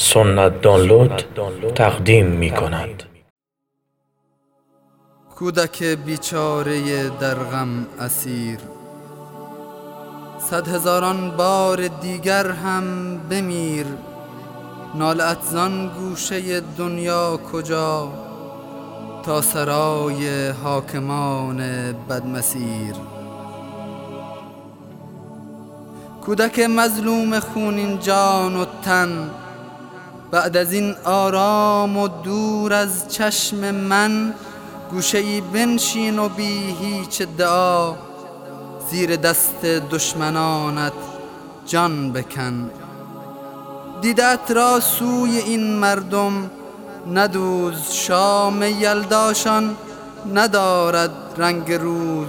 سنت دانلود تقدیم می کند کودک بیچاره در غم اسیر. صد هزاران بار دیگر هم بمیر. نالت زان گوشه دنیا کجا؟ تا سرای حاکمان بدمسیر. کودک مظلوم خونین جان و تن بعد از این آرام و دور از چشم من گوشه بنشین و بی هیچ دعا. زیر دست دشمنانت جان بکن. دیدت را سوی این مردم ندوز شام یلداشان ندارد رنگ روز.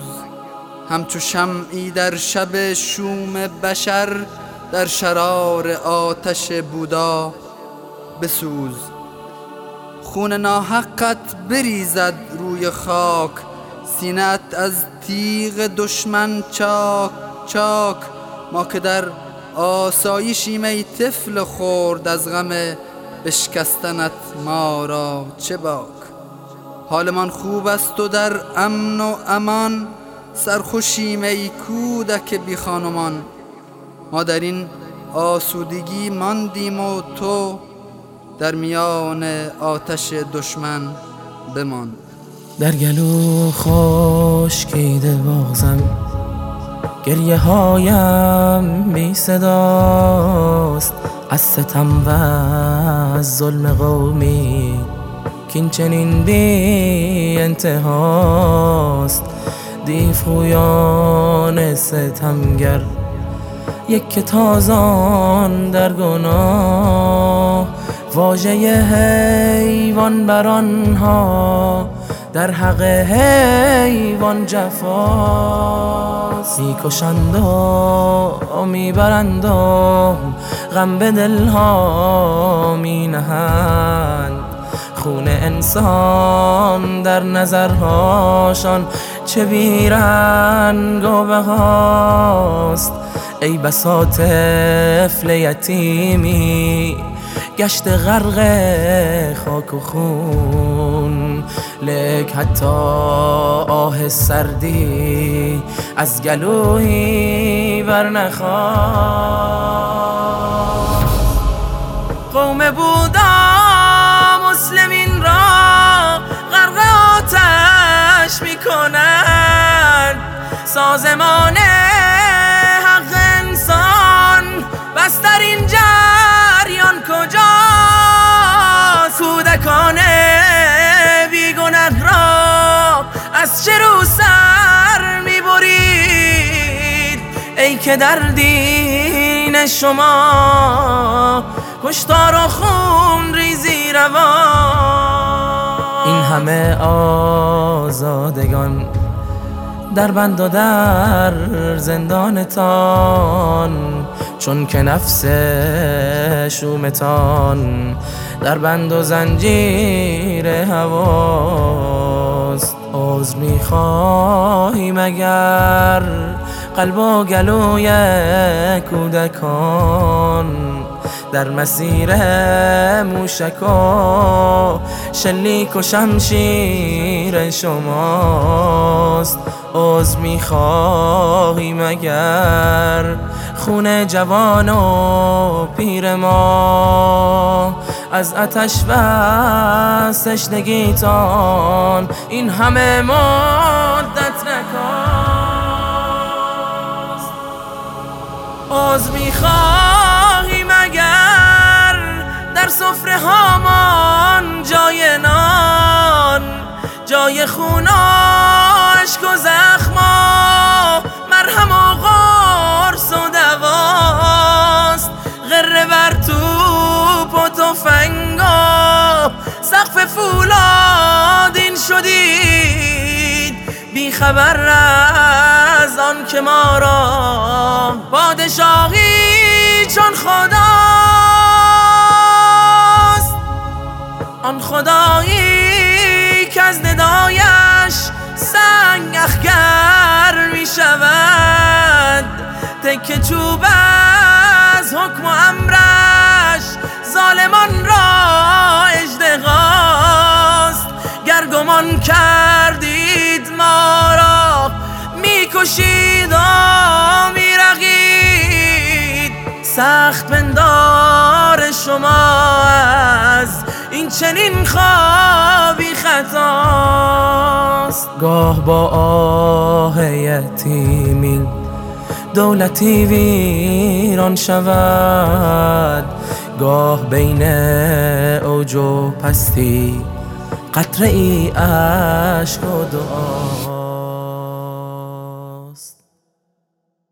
همچو شمعی در شب شوم بشر در شرار آتش بودا. بسوز. خون ناحقت بریزد روی خاک سینت از تیغ دشمن چاک چاک. ما که در آسایشیم ای طفل خورد از غم بشکستنت ما را چه باک؟ حالمان خوب است و در امن و امان سرخوشیم ای کودک بی خانمان. ما در این آسودگی ماندیم و تو در آتش دشمن بمان. در گلو خشکی دل باغزم گریه هایم بی صداست. از ستم و از ظلم قومی. کین چنین بی انتهاست. دیفویان ستمگر یک تازان در گناه. واژه حیوان بر آنها در حق حیوان جفاست. می‌کشند و می‌برند و غم به دلها می نهند خون انسان در نظرهاشان چه بیرنگ و بهاست. ای بسا طفل گشت غرق خاک و خون. لک حتی آه سردی از گلوی بر قوم بودا مسلمین را غرق آتش می‌کنند. سازمان که در دین شما. کشتار و خون ریزی روا. این همه آزادگان در بند و در زندانتان چون که نفس شومتان در بند و زنجیر هواست. عوض می‌خواهیم اگر قلب و گلوی کودکان در مسیر موشکا. شلیک و شمشیر شماست عوض می‌خواهیم اگر خون جوان و پیر ما؟ از آتش و سشنگیتان این همه مدت نکاست آز می‌خواهیم اگر در سفره هامان جای نان جای خوناش و زخما مرهم و غرص و دواست. غره بر توپ و تفنگا سقف فولادین شدید بی خبر از آن که ما را پادشاهی چون خداست. آن خدایی که از ندایش سنگ اخگر می شود تک چوب خورشید میرقید. سخت پندار شما از این چنین خوابی خطاست. گاه با آه یتیمین دولتی ویران شود. گاه بین اوج و پستی قطره ای عشق و دعا.